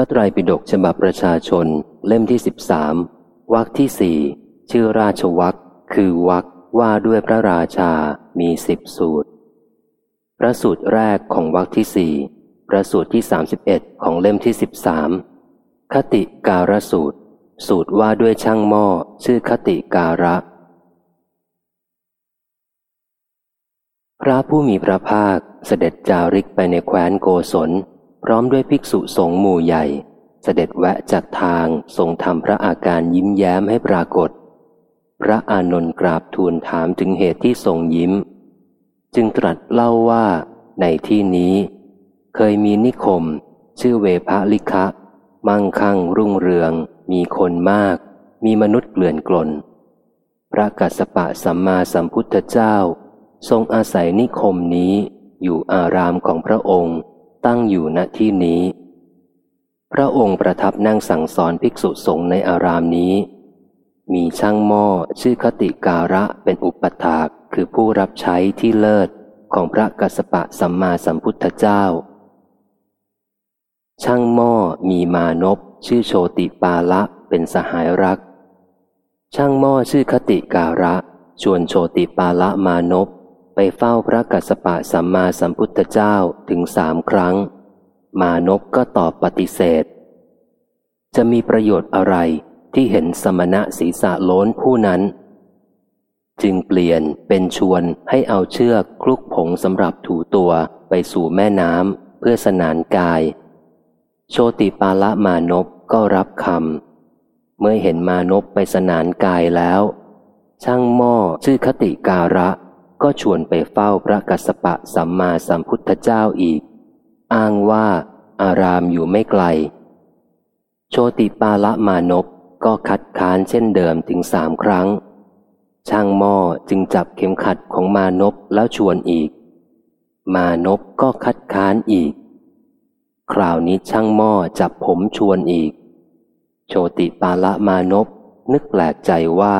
ระไตรปิฎกฉบับประชาชน เล่มที่สิบสามวรรคที่สี่ชื่อราชวัรคคือวรรคว่าด้วยพระราชามีสิบสูตร พระสูตรแรกของวรรคที่สี่พระสูตรที่สามสิบเอ็ดของเล่มที่สิบสามคติการสูตร สูตรว่าด้วยช่างหม้อชื่อคติการะ พระผู้มีพระภาคเสด็จจาริกไปในแคว้นโกศล พร้อมด้วยภิกษุสงฆ์หมู่ใหญ่ เสด็จแวะจากทางทรงทำพระอาการยิ้มแย้มให้ปรากฏ พระอานนท์กราบทูลถามถึงเหตุที่ทรงยิ้ม จึงตรัสเล่าว่า ในที่นี้ เคยมีนิคม ชื่อเวภลิคะ มั่งคั่งรุ่งเรือง มีคนมาก มีมนุษย์เกลื่อนกลน พระกัสสปะสัมมาสัมพุทธเจ้า ทรงอาศัยนิคมนี้อยู่อารามของพระองค์ ตั้งอยู่ณที่นี้ พระองค์ประทับนั่งสั่งสอนภิกษุสงฆ์ในอารามนี้ มีช่างหม้อชื่อคติการะเป็นอุปถากคือผู้รับใช้ที่เลิศของพระกัสสปะสัมมาสัมพุทธเจ้า ช่างหม้อมีมานพชื่อโชติปาละเป็นสหายรัก ช่างหม้อชื่อคติการะ ชวนโชติปาละมานพ ไปเฝ้าพระกัสสปะสัมมาสัมพุทธเจ้าถึงสามครั้ง มานพก็ตอบปฏิเสธ จะมีประโยชน์อะไรที่เห็นสมณะศีรษะโล้นผู้นั้น จึงเปลี่ยนเป็นชวนให้เอาเชือกคลุกผงสำหรับถูตัวไปสู่แม่น้ำเพื่อสนานกาย โชติปาละมานพก็รับคำเมื่อเห็นมานพไปสนานกายแล้ว ช่างหม้อชื่อคติการะ ก็ชวนไปเฝ้าพระกัสสปะสัมมาสัมพุทธเจ้าอีก อ้างว่าอารามอยู่ไม่ไกล โชติปาละมานพก็คัดค้านเช่นเดิมถึงสามครั้ง ช่างหม้อจึงจับเข็มขัดของมานพแล้วชวนอีก มานพก็คัดค้านอีก คราวนี้ช่างหม้อจับผมชวนอีก โชติปาละมานพนึกแปลกใจว่า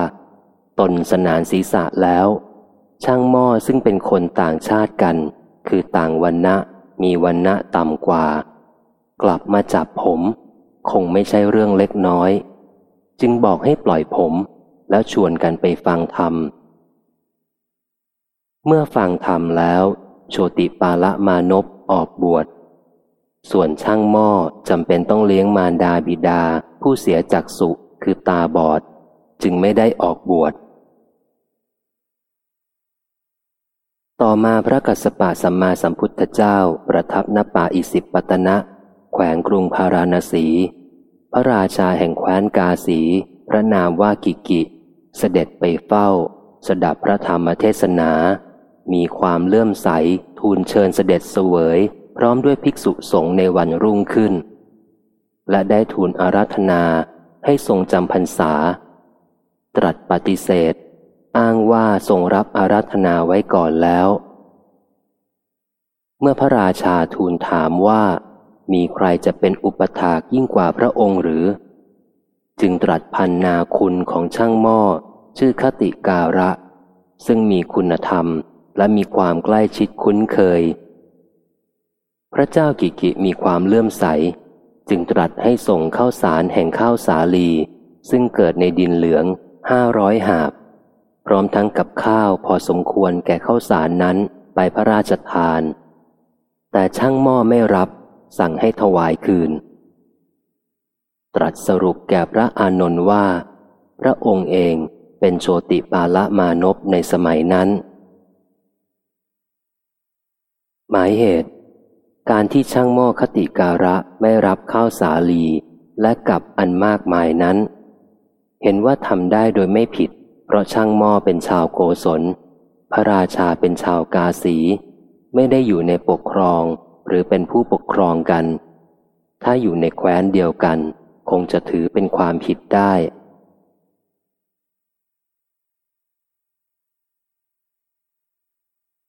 ตนสนานศีรษะแล้ว ช่างหม้อซึ่งเป็นคนต่างชาติกัน คือต่างวันณะมีวันณะต่ำกว่า กลับมาจับผม คงไม่ใช่เรื่องเล็กน้อย จึงบอกให้ปล่อยผม แล้วชวนกันไปฟังธรรม เมื่อฟังธรรมแล้ว โชติปาละมานพออกบวช ส่วนช่างหม้อจำเป็นต้องเลี้ยงมารดาบิดา ผู้เสียจากสุคือตาบอด จึงไม่ได้ออกบวช ต่อมาพระกัสสปะสัมมาสัมพุทธเจ้า ประทับณป่าอิสิปตนะ แขวงกรุงพาราณสี พระราชาแห่งแคว้นกาสี พระนามว่ากิกิ เสด็จไปเฝ้า สดับพระธรรมเทศนา มีความเลื่อมใส ทูลเชิญเสด็จเสวย พร้อมด้วยภิกษุสงฆ์ในวันรุ่งขึ้น และได้ทูลอาราธนาให้ทรงจำพรรษา ตรัสปฏิเสธ อ้างว่าทรงรับอาราธนาไว้ก่อนแล้ว เมื่อพระราชาทูลถามว่า มีใครจะเป็นอุปถากยิ่งกว่าพระองค์หรือ จึงตรัสพันนาคุณของช่างหม้อ ชื่อคติการะ ซึ่งมีคุณธรรมและมีความใกล้ชิดคุ้นเคย พระเจ้ากิกิมีความเลื่อมใส จึงตรัสให้ส่งข้าวสารแห่งข้าวสาลี ซึ่งเกิดในดินเหลืองห้าร้อยหาบ พร้อมทั้งกับข้าวพอสมควรแก่ข้าวสารนั้นไปพระราชทาน แต่ช่างหม้อไม่รับ สั่งให้ถวายคืน ตรัสสรุปแก่พระอานนท์ว่า พระองค์เองเป็นโชติปาละมานพในสมัยนั้น หมายเหตุ การที่ช่างหม้อคติการะไม่รับข้าวสาลีและกับอันมากมายนั้น เห็นว่าทำได้โดยไม่ผิด เพราะช่างหม้อเป็นชาวโกศล พระราชาเป็นชาวกาสี ไม่ได้อยู่ในปกครองหรือเป็นผู้ปกครองกัน ถ้าอยู่ในแคว้นเดียวกัน คงจะถือเป็นความผิดได้